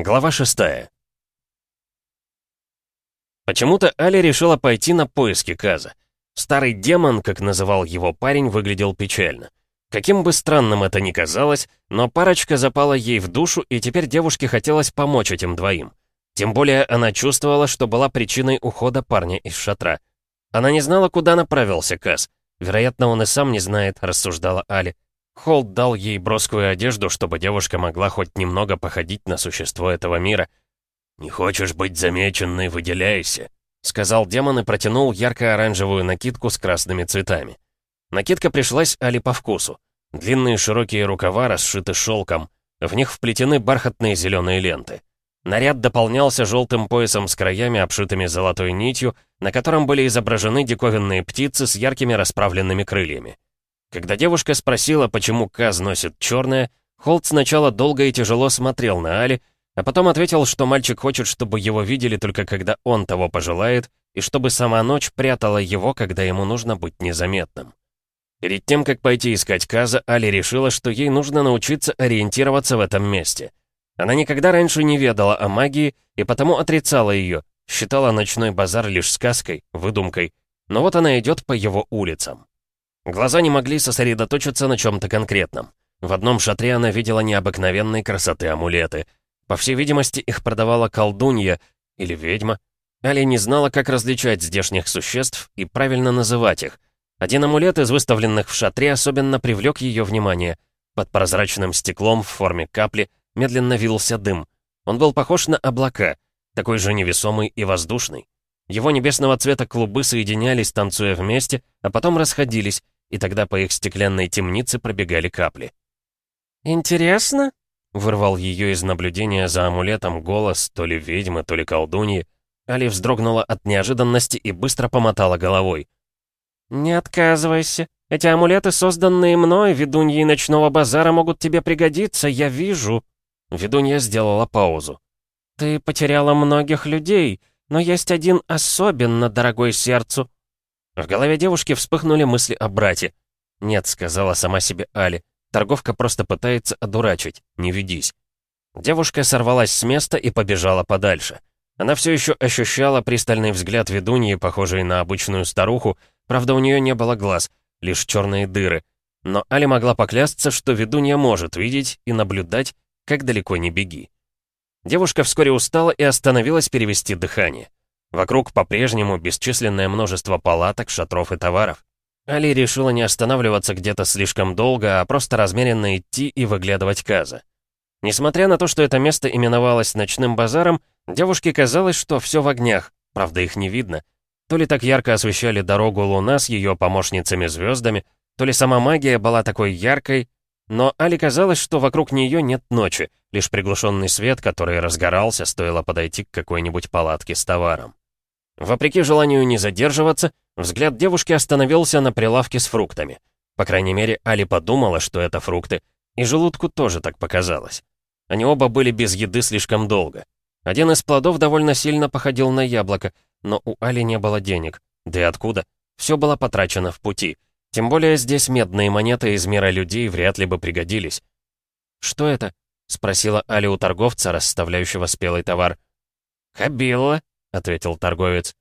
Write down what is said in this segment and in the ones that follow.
Глава шестая. Почему-то Али решила пойти на поиски Каза. Старый демон, как называл его парень, выглядел печально. Каким бы странным это ни казалось, но парочка запала ей в душу, и теперь девушке хотелось помочь этим двоим. Тем более она чувствовала, что была причиной ухода парня из шатра. Она не знала, куда направился Каз. Вероятно, он и сам не знает, рассуждала Али. Холд дал ей броскую одежду, чтобы девушка могла хоть немного походить на существо этого мира. «Не хочешь быть замеченной, выделяйся», — сказал демон и протянул ярко-оранжевую накидку с красными цветами. Накидка пришлась Али по вкусу. Длинные широкие рукава расшиты шелком. В них вплетены бархатные зеленые ленты. Наряд дополнялся желтым поясом с краями, обшитыми золотой нитью, на котором были изображены диковинные птицы с яркими расправленными крыльями. Когда девушка спросила, почему Каз носит черное, Холт сначала долго и тяжело смотрел на Али, а потом ответил, что мальчик хочет, чтобы его видели только когда он того пожелает, и чтобы сама ночь прятала его, когда ему нужно быть незаметным. Перед тем, как пойти искать Каза, Али решила, что ей нужно научиться ориентироваться в этом месте. Она никогда раньше не ведала о магии и потому отрицала ее, считала ночной базар лишь сказкой, выдумкой, но вот она идет по его улицам. Глаза не могли сосредоточиться на чем-то конкретном. В одном шатре она видела необыкновенной красоты амулеты. По всей видимости, их продавала колдунья или ведьма. Али не знала, как различать здешних существ и правильно называть их. Один амулет из выставленных в шатре особенно привлек ее внимание. Под прозрачным стеклом в форме капли медленно вился дым. Он был похож на облака, такой же невесомый и воздушный. Его небесного цвета клубы соединялись, танцуя вместе, а потом расходились, и тогда по их стеклянной темнице пробегали капли. «Интересно?» — вырвал ее из наблюдения за амулетом голос то ли ведьмы, то ли колдуньи. Али вздрогнула от неожиданности и быстро помотала головой. «Не отказывайся. Эти амулеты, созданные мной, ведуньей ночного базара, могут тебе пригодиться, я вижу». Ведунья сделала паузу. «Ты потеряла многих людей, но есть один особенно дорогой сердцу. В голове девушки вспыхнули мысли о брате. «Нет», — сказала сама себе Али. «Торговка просто пытается одурачить. Не ведись». Девушка сорвалась с места и побежала подальше. Она все еще ощущала пристальный взгляд ведуньи, похожий на обычную старуху, правда, у нее не было глаз, лишь черные дыры. Но Али могла поклясться, что ведунья может видеть и наблюдать, как далеко не беги. Девушка вскоре устала и остановилась перевести дыхание. Вокруг по-прежнему бесчисленное множество палаток, шатров и товаров. Али решила не останавливаться где-то слишком долго, а просто размеренно идти и выглядывать Каза. Несмотря на то, что это место именовалось ночным базаром, девушке казалось, что все в огнях, правда их не видно. То ли так ярко освещали дорогу луна с ее помощницами-звездами, то ли сама магия была такой яркой, но Али казалось, что вокруг нее нет ночи, лишь приглушенный свет, который разгорался, стоило подойти к какой-нибудь палатке с товаром. Вопреки желанию не задерживаться, взгляд девушки остановился на прилавке с фруктами. По крайней мере, Али подумала, что это фрукты, и желудку тоже так показалось. Они оба были без еды слишком долго. Один из плодов довольно сильно походил на яблоко, но у Али не было денег. Да и откуда? Все было потрачено в пути. Тем более здесь медные монеты из мира людей вряд ли бы пригодились. «Что это?» — спросила Али у торговца, расставляющего спелый товар. «Хабилла», — ответил торговец.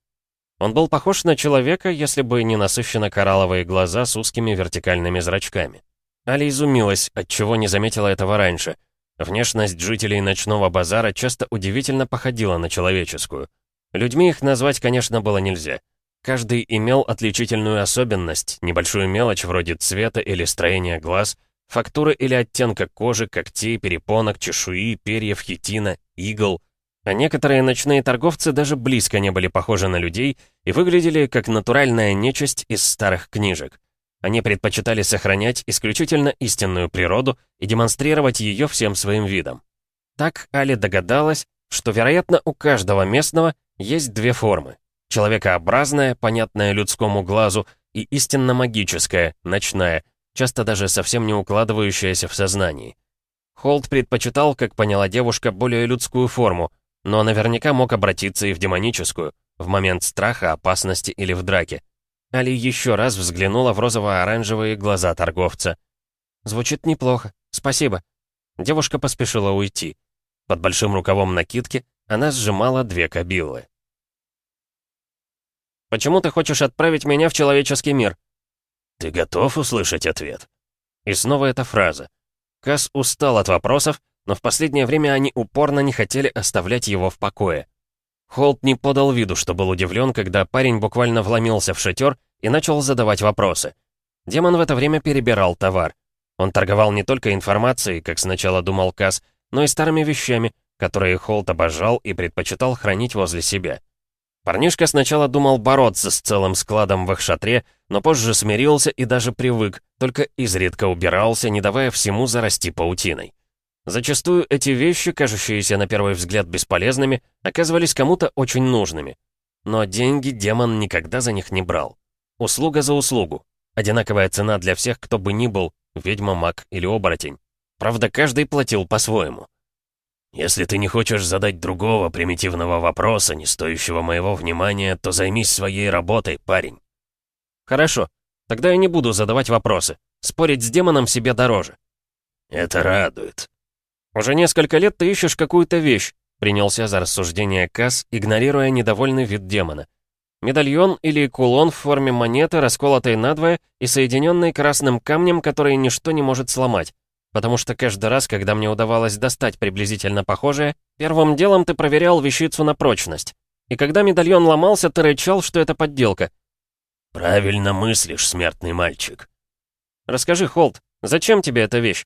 Он был похож на человека, если бы не насыщенно коралловые глаза с узкими вертикальными зрачками. Али изумилась, отчего не заметила этого раньше. Внешность жителей ночного базара часто удивительно походила на человеческую. Людьми их назвать, конечно, было нельзя. Каждый имел отличительную особенность, небольшую мелочь вроде цвета или строения глаз, фактуры или оттенка кожи, когтей, перепонок, чешуи, перьев, хитина, игл. А некоторые ночные торговцы даже близко не были похожи на людей и выглядели как натуральная нечисть из старых книжек. Они предпочитали сохранять исключительно истинную природу и демонстрировать ее всем своим видом. Так Али догадалась, что, вероятно, у каждого местного есть две формы Человекообразная, понятная людскому глазу, и истинно магическая, ночная, часто даже совсем не укладывающаяся в сознании. Холд предпочитал, как поняла девушка, более людскую форму, но наверняка мог обратиться и в демоническую, в момент страха, опасности или в драке. Али еще раз взглянула в розово-оранжевые глаза торговца. «Звучит неплохо. Спасибо». Девушка поспешила уйти. Под большим рукавом накидки она сжимала две кабилы. «Почему ты хочешь отправить меня в человеческий мир?» «Ты готов услышать ответ?» И снова эта фраза. Кас устал от вопросов, но в последнее время они упорно не хотели оставлять его в покое. Холт не подал виду, что был удивлен, когда парень буквально вломился в шатер и начал задавать вопросы. Демон в это время перебирал товар. Он торговал не только информацией, как сначала думал Кас, но и старыми вещами, которые Холт обожал и предпочитал хранить возле себя. Парнишка сначала думал бороться с целым складом в их шатре, но позже смирился и даже привык, только изредка убирался, не давая всему зарасти паутиной. Зачастую эти вещи, кажущиеся на первый взгляд бесполезными, оказывались кому-то очень нужными. Но деньги демон никогда за них не брал. Услуга за услугу. Одинаковая цена для всех, кто бы ни был, ведьма, маг или оборотень. Правда, каждый платил по-своему. «Если ты не хочешь задать другого примитивного вопроса, не стоящего моего внимания, то займись своей работой, парень». «Хорошо, тогда я не буду задавать вопросы. Спорить с демоном себе дороже». «Это радует», «Уже несколько лет ты ищешь какую-то вещь», — принялся за рассуждение Касс, игнорируя недовольный вид демона. «Медальон или кулон в форме монеты, расколотой надвое и соединенный красным камнем, который ничто не может сломать. Потому что каждый раз, когда мне удавалось достать приблизительно похожее, первым делом ты проверял вещицу на прочность. И когда медальон ломался, ты рычал, что это подделка». «Правильно мыслишь, смертный мальчик». «Расскажи, Холт, зачем тебе эта вещь?»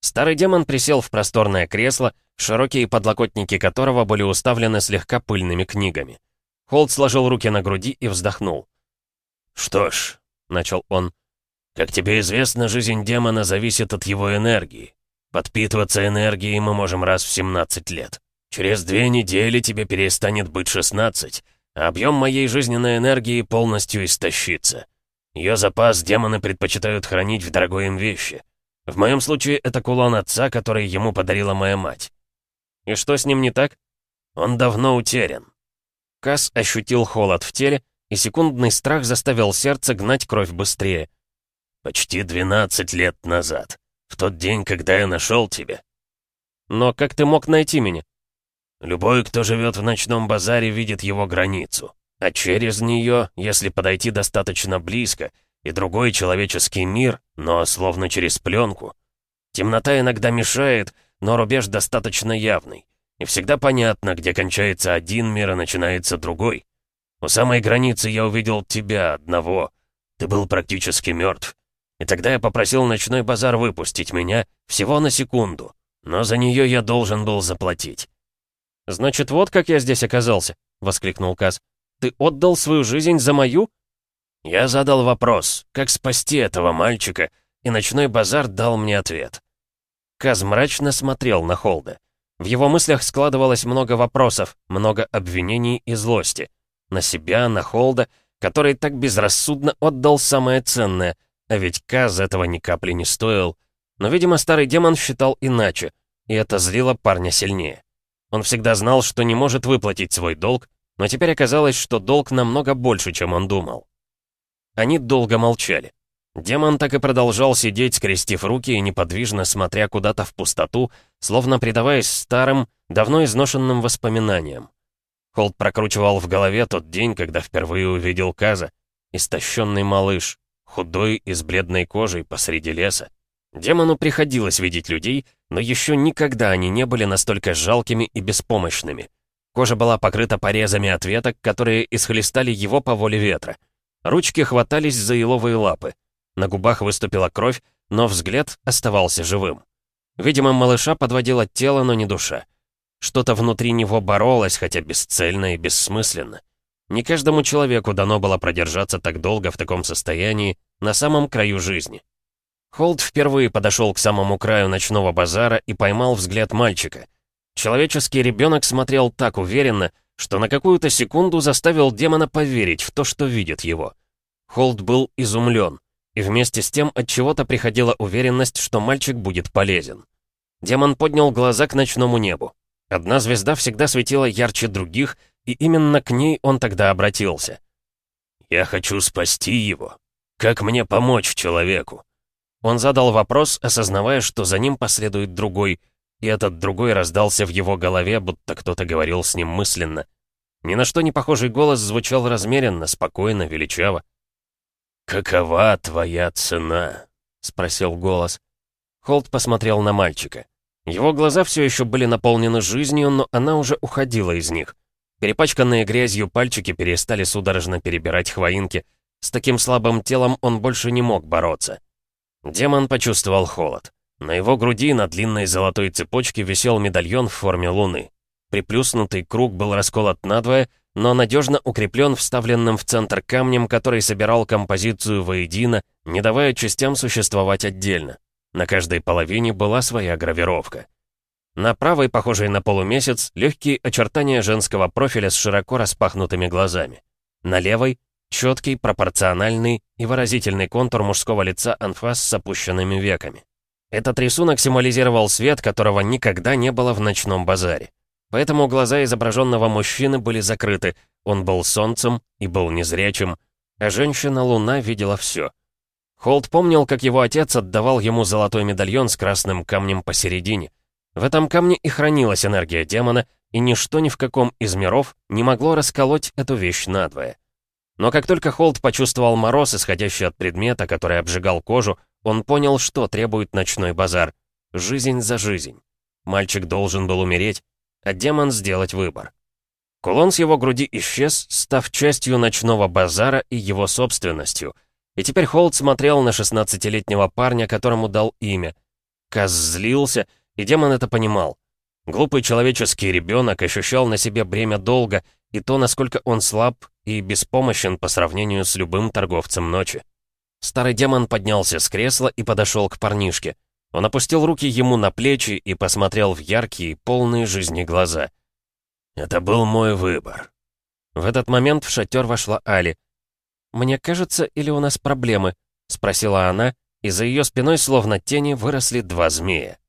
Старый демон присел в просторное кресло, широкие подлокотники которого были уставлены слегка пыльными книгами. Холд сложил руки на груди и вздохнул. «Что ж», — начал он, — «как тебе известно, жизнь демона зависит от его энергии. Подпитываться энергией мы можем раз в 17 лет. Через две недели тебе перестанет быть 16, а объем моей жизненной энергии полностью истощится. Ее запас демоны предпочитают хранить в дорогой им вещи. В моем случае это кулон отца, который ему подарила моя мать. И что с ним не так? Он давно утерян. Кас ощутил холод в теле, и секундный страх заставил сердце гнать кровь быстрее. «Почти 12 лет назад. В тот день, когда я нашел тебя». «Но как ты мог найти меня?» «Любой, кто живет в ночном базаре, видит его границу. А через нее, если подойти достаточно близко, и другой человеческий мир, но словно через пленку. Темнота иногда мешает, но рубеж достаточно явный. И всегда понятно, где кончается один мир, и начинается другой. У самой границы я увидел тебя, одного. Ты был практически мертв. И тогда я попросил ночной базар выпустить меня всего на секунду. Но за нее я должен был заплатить. «Значит, вот как я здесь оказался», — воскликнул Каз. «Ты отдал свою жизнь за мою?» Я задал вопрос, как спасти этого мальчика, и ночной базар дал мне ответ. Каз мрачно смотрел на Холда. В его мыслях складывалось много вопросов, много обвинений и злости. На себя, на Холда, который так безрассудно отдал самое ценное, а ведь Каз этого ни капли не стоил. Но, видимо, старый демон считал иначе, и это злило парня сильнее. Он всегда знал, что не может выплатить свой долг, но теперь оказалось, что долг намного больше, чем он думал. Они долго молчали. Демон так и продолжал сидеть, скрестив руки и неподвижно смотря куда-то в пустоту, словно предаваясь старым, давно изношенным воспоминаниям. Холд прокручивал в голове тот день, когда впервые увидел Каза. Истощенный малыш, худой и с бледной кожей посреди леса. Демону приходилось видеть людей, но еще никогда они не были настолько жалкими и беспомощными. Кожа была покрыта порезами от веток, которые исхлестали его по воле ветра. Ручки хватались за еловые лапы. На губах выступила кровь, но взгляд оставался живым. Видимо, малыша подводило тело, но не душа. Что-то внутри него боролось, хотя бесцельно и бессмысленно. Не каждому человеку дано было продержаться так долго в таком состоянии, на самом краю жизни. Холд впервые подошел к самому краю ночного базара и поймал взгляд мальчика. Человеческий ребенок смотрел так уверенно, что на какую-то секунду заставил демона поверить в то, что видит его. Холд был изумлен, и вместе с тем от чего-то приходила уверенность, что мальчик будет полезен. Демон поднял глаза к ночному небу. Одна звезда всегда светила ярче других, и именно к ней он тогда обратился. «Я хочу спасти его. Как мне помочь человеку?» Он задал вопрос, осознавая, что за ним последует другой. И этот другой раздался в его голове, будто кто-то говорил с ним мысленно. Ни на что не похожий голос звучал размеренно, спокойно, величаво. «Какова твоя цена?» — спросил голос. Холд посмотрел на мальчика. Его глаза все еще были наполнены жизнью, но она уже уходила из них. Перепачканные грязью пальчики перестали судорожно перебирать хвоинки. С таким слабым телом он больше не мог бороться. Демон почувствовал холод. На его груди на длинной золотой цепочке висел медальон в форме луны. Приплюснутый круг был расколот надвое, но надежно укреплен вставленным в центр камнем, который собирал композицию воедино, не давая частям существовать отдельно. На каждой половине была своя гравировка. На правой, похожей на полумесяц, легкие очертания женского профиля с широко распахнутыми глазами. На левой — четкий, пропорциональный и выразительный контур мужского лица анфас с опущенными веками. Этот рисунок символизировал свет, которого никогда не было в ночном базаре. Поэтому глаза изображенного мужчины были закрыты, он был солнцем и был незрячим, а женщина-луна видела все. Холд помнил, как его отец отдавал ему золотой медальон с красным камнем посередине. В этом камне и хранилась энергия демона, и ничто ни в каком из миров не могло расколоть эту вещь надвое. Но как только Холд почувствовал мороз, исходящий от предмета, который обжигал кожу, он понял, что требует ночной базар. Жизнь за жизнь. Мальчик должен был умереть, а демон сделать выбор. Кулон с его груди исчез, став частью ночного базара и его собственностью. И теперь Холд смотрел на 16-летнего парня, которому дал имя. Каз злился, и демон это понимал. Глупый человеческий ребенок ощущал на себе бремя долга и то, насколько он слаб и беспомощен по сравнению с любым торговцем ночи. Старый демон поднялся с кресла и подошел к парнишке. Он опустил руки ему на плечи и посмотрел в яркие, полные жизни глаза. «Это был мой выбор». В этот момент в шатер вошла Али. «Мне кажется, или у нас проблемы?» — спросила она, и за ее спиной, словно тени, выросли два змея.